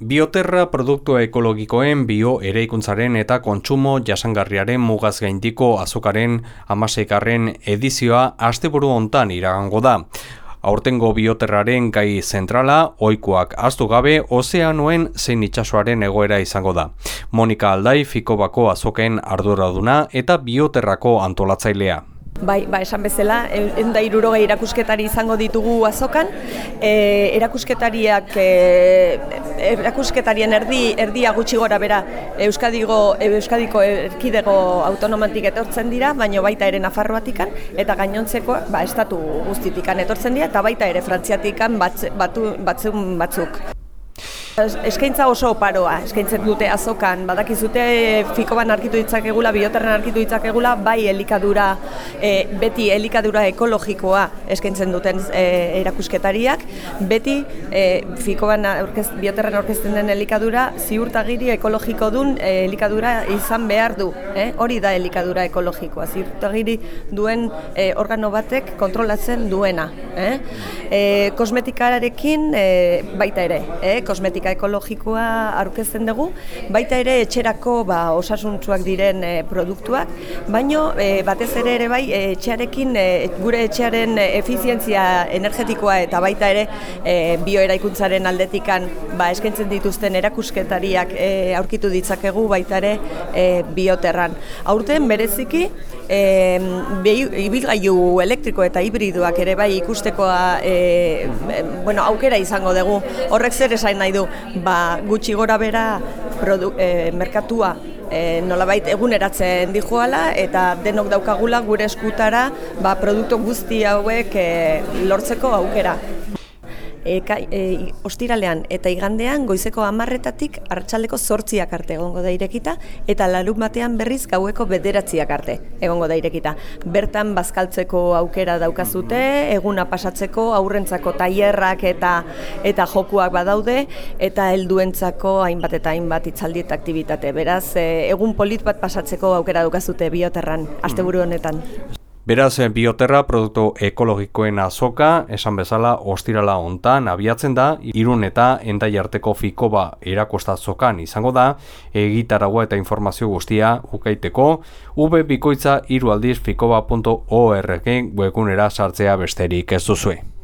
Bioterra produktu ekologikoen bio ereikuntzaren eta kontsumo jasangarriaren mugaz gaindiko azokaren amaseikarren edizioa asteburu hontan iragango da. Aurtengo bioterraren gai zentrala, oikoak aztu gabe, ozeanoen zein itxasoaren egoera izango da. Monika Aldai, Fikobako azoken arduraduna eta bioterrako antolatzailea. Bai, ba, esan bezala, enda irurogei erakusketari izango ditugu azokan, e, erakusketariak, e, erakusketarien erdi, erdia gutxi gora bera Euskadigo, Euskadiko erkidego autonomantik etortzen dira, baina baita ere Nafarroatikan, eta gainontzeko, ba, estatu guztitikan etortzen dira, eta baita ere Frantziatikan batz, batu, batzun batzuk. Eskaintza oso oparoa, eskaintzen dute azokan, badakizute fikoban arkitu ditzakegula, bioterren arkitu ditzakegula, bai elikadura, e, beti elikadura ekologikoa eskaintzen duten e, erakusketariak, beti e, fikoban aurkez, bioterren aurkezten den elikadura, ziurtagiri ekologiko dun e, elikadura izan behar du, eh? hori da elikadura ekologikoa, ziurtagiri duen e, organo batek kontrolatzen duena. Eh? E, kosmetikarekin e, baita ere, eh? Kosmetika ekologikoa aurkezten dugu, baita ere etxerako ba, osasuntzuak diren e, produktuak, baino e, batez ere ere bai etxearekin e, gure etxearen efizientzia energetikoa eta baita ere e, bioeraikuntzaren aldetikan ba, eskaintzen dituzten erakusketariak e, aurkitu ditzakegu baita ere e, bioterran. Aurten bereziki e, ibilgailu elektriko eta hibridoak ere bai ikustekoa e, bueno, aukera izango dugu. Horrek zer esain nahi du, ba, gutxi gora bera produ, e, merkatua e, nolabait eguneratzen dijoala eta denok daukagula gure eskutara ba, produktu guzti hauek e, lortzeko aukera e, e, ostiralean eta igandean goizeko amarretatik hartxaldeko zortziak arte egongo da irekita eta larun batean berriz gaueko bederatziak arte egongo da irekita. Bertan bazkaltzeko aukera daukazute, eguna pasatzeko aurrentzako tailerrak eta eta jokuak badaude eta helduentzako hainbat eta hainbat itzaldi eta aktibitate. Beraz, e, egun polit bat pasatzeko aukera daukazute bioterran asteburu honetan. Beraz, eh, bioterra produktu ekologikoen azoka, esan bezala, ostirala hontan abiatzen da, irun eta endai arteko fikoba erakostatzokan izango da, egitaragua eta informazio guztia ukaiteko, ube bikoitza irualdiz fikoba.org webgunera sartzea besterik ez duzue.